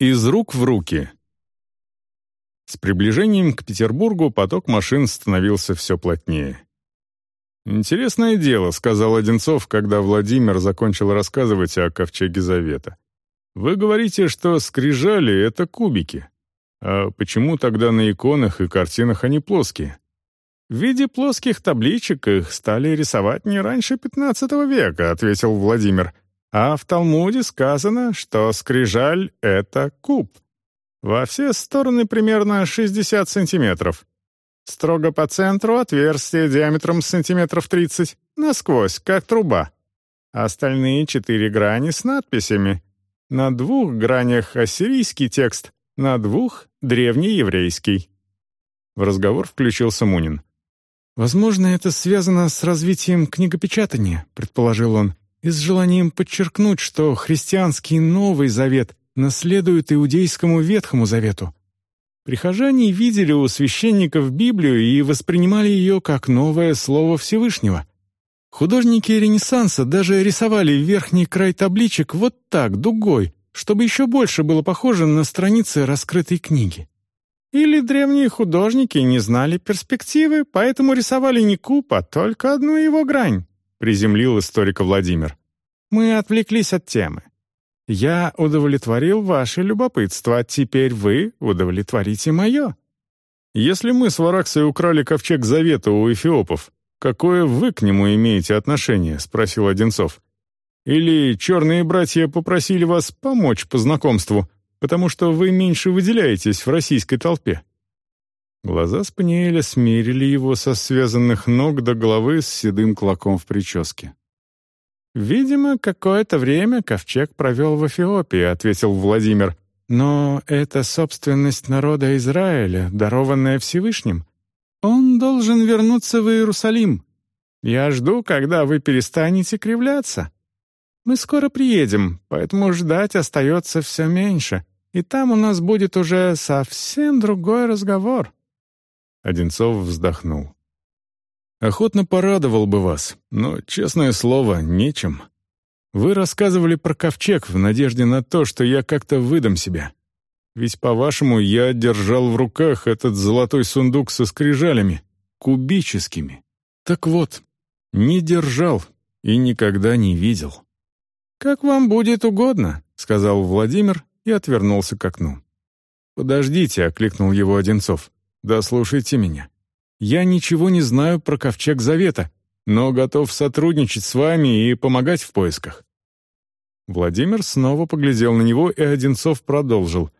Из рук в руки. С приближением к Петербургу поток машин становился все плотнее. «Интересное дело», — сказал Одинцов, когда Владимир закончил рассказывать о Ковчеге Завета. «Вы говорите, что скрижали — это кубики. А почему тогда на иконах и картинах они плоские?» «В виде плоских табличек их стали рисовать не раньше XV века», — ответил Владимир. А в Талмуде сказано, что скрижаль — это куб. Во все стороны примерно 60 сантиметров. Строго по центру отверстие диаметром сантиметров 30, насквозь, как труба. Остальные четыре грани с надписями. На двух гранях ассирийский текст, на двух — древнееврейский. В разговор включился Мунин. «Возможно, это связано с развитием книгопечатания», — предположил он и с желанием подчеркнуть, что христианский Новый Завет наследует иудейскому Ветхому Завету. Прихожане видели у священников Библию и воспринимали ее как новое слово Всевышнего. Художники Ренессанса даже рисовали верхний край табличек вот так, дугой, чтобы еще больше было похоже на страницы раскрытой книги. Или древние художники не знали перспективы, поэтому рисовали не куб, а только одну его грань. — приземлил историка Владимир. «Мы отвлеклись от темы. Я удовлетворил ваше любопытство, а теперь вы удовлетворите мое». «Если мы с Вараксой украли ковчег Завета у эфиопов, какое вы к нему имеете отношение?» — спросил Одинцов. «Или черные братья попросили вас помочь по знакомству, потому что вы меньше выделяетесь в российской толпе?» Глаза Спаниеля смирили его со связанных ног до головы с седым клоком в прическе. «Видимо, какое-то время ковчег провел в Эфиопии», — ответил Владимир. «Но это собственность народа Израиля, дарованная Всевышним. Он должен вернуться в Иерусалим. Я жду, когда вы перестанете кривляться. Мы скоро приедем, поэтому ждать остается все меньше, и там у нас будет уже совсем другой разговор». Одинцов вздохнул. «Охотно порадовал бы вас, но, честное слово, нечем. Вы рассказывали про ковчег в надежде на то, что я как-то выдам себя. Ведь, по-вашему, я держал в руках этот золотой сундук со скрижалями, кубическими. Так вот, не держал и никогда не видел». «Как вам будет угодно», — сказал Владимир и отвернулся к окну. «Подождите», — окликнул его Одинцов. Да слушайте меня. Я ничего не знаю про Ковчег Завета, но готов сотрудничать с вами и помогать в поисках». Владимир снова поглядел на него, и Одинцов продолжил.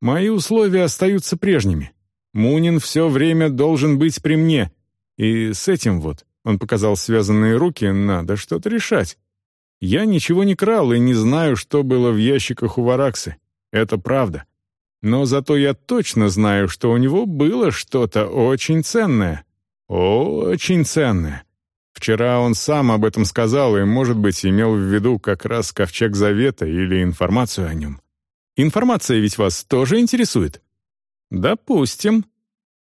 «Мои условия остаются прежними. Мунин все время должен быть при мне. И с этим вот, — он показал связанные руки, — надо что-то решать. Я ничего не крал и не знаю, что было в ящиках у Вараксы. Это правда. Но зато я точно знаю, что у него было что-то очень ценное. Очень ценное. Вчера он сам об этом сказал и, может быть, имел в виду как раз Ковчег Завета или информацию о нем. Информация ведь вас тоже интересует? Допустим.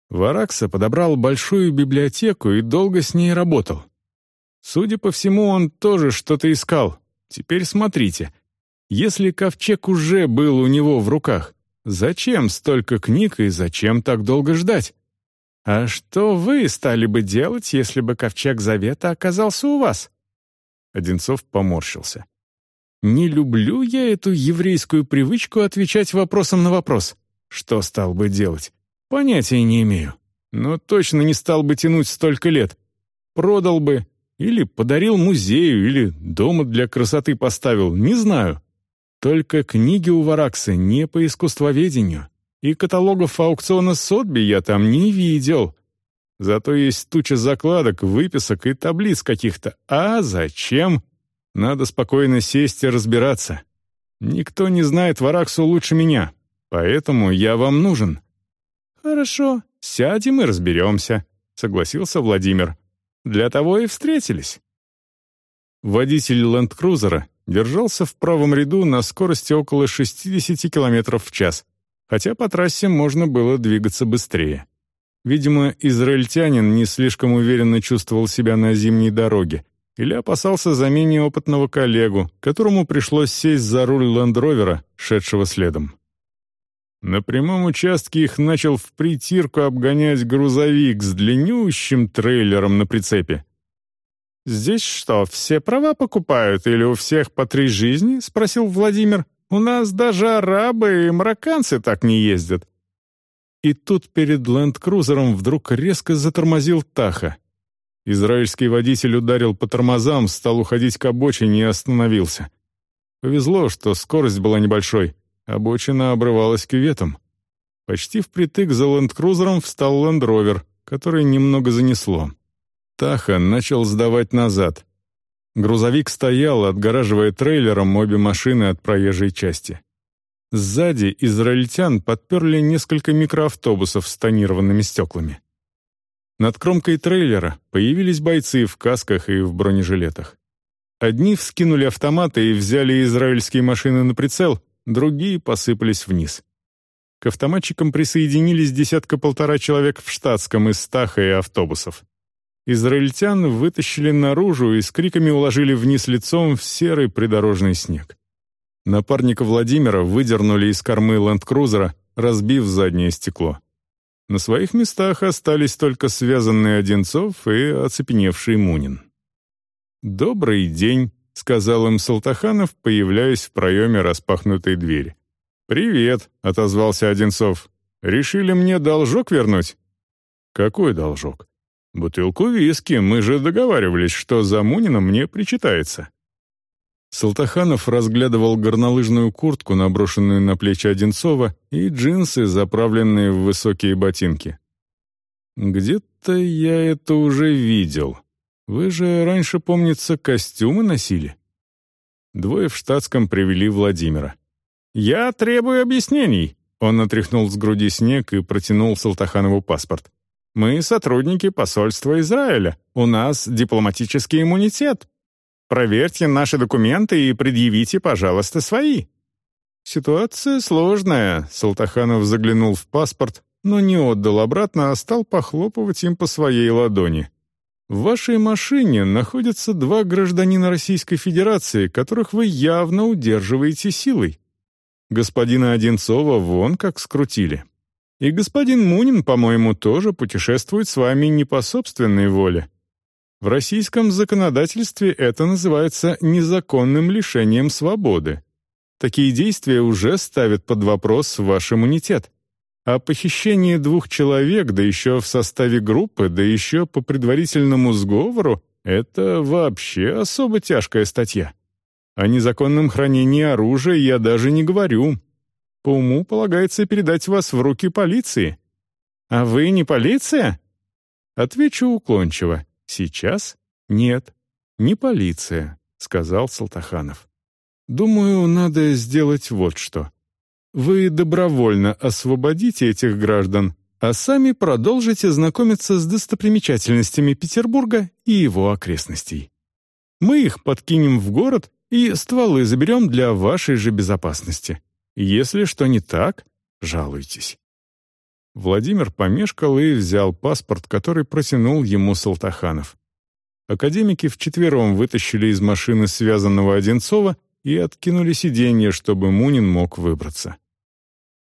Варакса подобрал большую библиотеку и долго с ней работал. Судя по всему, он тоже что-то искал. Теперь смотрите. Если ковчег уже был у него в руках, Зачем столько книг и зачем так долго ждать? А что вы стали бы делать, если бы ковчег завета оказался у вас? Одинцов поморщился. Не люблю я эту еврейскую привычку отвечать вопросом на вопрос. Что стал бы делать? Понятия не имею. Но точно не стал бы тянуть столько лет. Продал бы, или подарил музею, или дома для красоты поставил, не знаю. Только книги у Варакса не по искусствоведению, и каталогов аукциона Сотби я там не видел. Зато есть туча закладок, выписок и таблиц каких-то. А зачем? Надо спокойно сесть и разбираться. Никто не знает Вараксу лучше меня, поэтому я вам нужен». «Хорошо, сядем и разберемся», — согласился Владимир. «Для того и встретились». Водитель ленд-крузера держался в правом ряду на скорости около 60 км в час, хотя по трассе можно было двигаться быстрее. Видимо, израильтянин не слишком уверенно чувствовал себя на зимней дороге или опасался за менее опытного коллегу, которому пришлось сесть за руль лендровера, шедшего следом. На прямом участке их начал в притирку обгонять грузовик с длиннющим трейлером на прицепе. «Здесь что, все права покупают или у всех по три жизни?» — спросил Владимир. «У нас даже арабы и марокканцы так не ездят». И тут перед ленд-крузером вдруг резко затормозил Таха. Израильский водитель ударил по тормозам, стал уходить к обочине и остановился. Повезло, что скорость была небольшой. Обочина обрывалась кюветом. Почти впритык за ленд-крузером встал лендровер, который немного занесло. Таха начал сдавать назад. Грузовик стоял, отгораживая трейлером обе машины от проезжей части. Сзади израильтян подперли несколько микроавтобусов с тонированными стеклами. Над кромкой трейлера появились бойцы в касках и в бронежилетах. Одни вскинули автоматы и взяли израильские машины на прицел, другие посыпались вниз. К автоматчикам присоединились десятка-полтора человек в штатском из стаха и автобусов. Израильтян вытащили наружу и с криками уложили вниз лицом в серый придорожный снег. Напарника Владимира выдернули из кормы ленд-крузера, разбив заднее стекло. На своих местах остались только связанный Одинцов и оцепеневший Мунин. «Добрый день», — сказал им Салтаханов, появляясь в проеме распахнутой двери. «Привет», — отозвался Одинцов. «Решили мне должок вернуть?» «Какой должок?» «Бутылку виски. Мы же договаривались, что за Мунина мне причитается». Салтаханов разглядывал горнолыжную куртку, наброшенную на плечи Одинцова, и джинсы, заправленные в высокие ботинки. «Где-то я это уже видел. Вы же раньше, помнится, костюмы носили?» Двое в штатском привели Владимира. «Я требую объяснений!» Он отряхнул с груди снег и протянул Салтаханову паспорт. «Мы сотрудники посольства Израиля. У нас дипломатический иммунитет. Проверьте наши документы и предъявите, пожалуйста, свои». «Ситуация сложная», — Салтаханов заглянул в паспорт, но не отдал обратно, а стал похлопывать им по своей ладони. В вашей машине находятся два гражданина Российской Федерации, которых вы явно удерживаете силой. Господина Одинцова вон как скрутили. И господин Мунин, по-моему, тоже путешествует с вами не по собственной воле. В российском законодательстве это называется незаконным лишением свободы. Такие действия уже ставят под вопрос ваш иммунитет. А похищение двух человек, да еще в составе группы, да еще по предварительному сговору — это вообще особо тяжкая статья. О незаконном хранении оружия я даже не говорю. По уму полагается передать вас в руки полиции. А вы не полиция? Отвечу уклончиво. Сейчас нет, не полиция, сказал Салтаханов. Думаю, надо сделать вот что. Вы добровольно освободите этих граждан, а сами продолжите знакомиться с достопримечательностями Петербурга и его окрестностей. Мы их подкинем в город и стволы заберем для вашей же безопасности. Если что не так, жалуйтесь». Владимир помешкал и взял паспорт, который протянул ему Салтаханов. Академики вчетвером вытащили из машины связанного Одинцова и откинули сиденье, чтобы Мунин мог выбраться.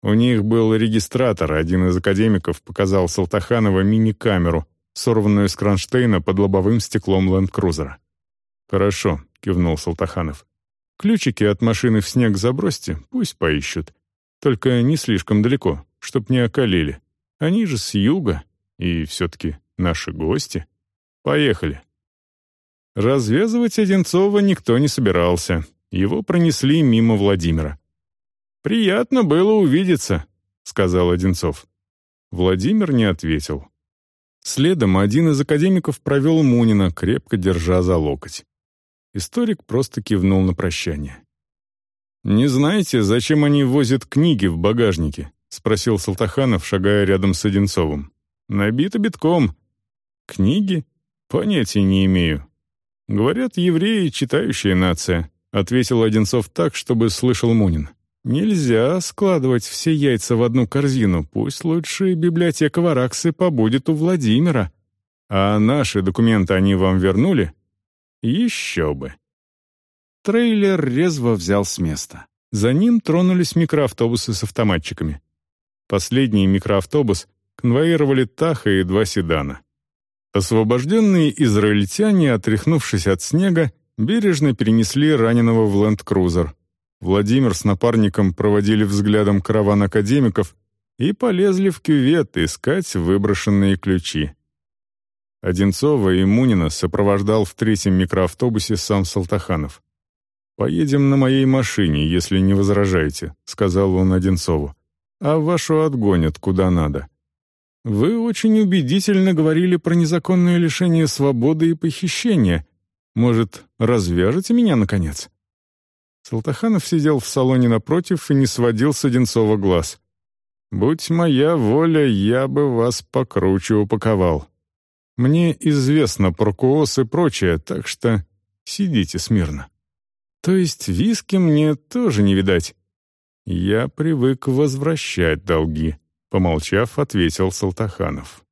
У них был регистратор, один из академиков показал Салтаханова мини-камеру, сорванную с кронштейна под лобовым стеклом ленд-крузера. «Хорошо», — кивнул Салтаханов. «Ключики от машины в снег забросьте, пусть поищут. Только не слишком далеко, чтоб не околели. Они же с юга, и все-таки наши гости. Поехали». Развязывать Одинцова никто не собирался. Его пронесли мимо Владимира. «Приятно было увидеться», — сказал Одинцов. Владимир не ответил. Следом один из академиков провел Мунина, крепко держа за локоть. Историк просто кивнул на прощание. «Не знаете, зачем они возят книги в багажнике?» — спросил Салтаханов, шагая рядом с Одинцовым. «Набито битком». «Книги? Понятия не имею. Говорят, евреи — читающая нация», — ответил Одинцов так, чтобы слышал Мунин. «Нельзя складывать все яйца в одну корзину. Пусть лучше библиотека Вараксы побудет у Владимира. А наши документы они вам вернули?» «Еще бы». Трейлер резво взял с места. За ним тронулись микроавтобусы с автоматчиками. Последний микроавтобус конвоировали Таха и два седана. Освобожденные израильтяне, отряхнувшись от снега, бережно перенесли раненого в ленд-крузер. Владимир с напарником проводили взглядом караван академиков и полезли в кювет искать выброшенные ключи. Одинцова и Мунина сопровождал в третьем микроавтобусе сам Салтаханов. «Поедем на моей машине, если не возражаете», — сказал он Одинцову. «А вашу отгонят куда надо». «Вы очень убедительно говорили про незаконное лишение свободы и похищение. Может, развяжете меня, наконец?» Салтаханов сидел в салоне напротив и не сводил с Одинцова глаз. «Будь моя воля, я бы вас покруче упаковал. Мне известно про куос и прочее, так что сидите смирно». То есть виски мне тоже не видать. Я привык возвращать долги, помолчав, ответил Салтаханов.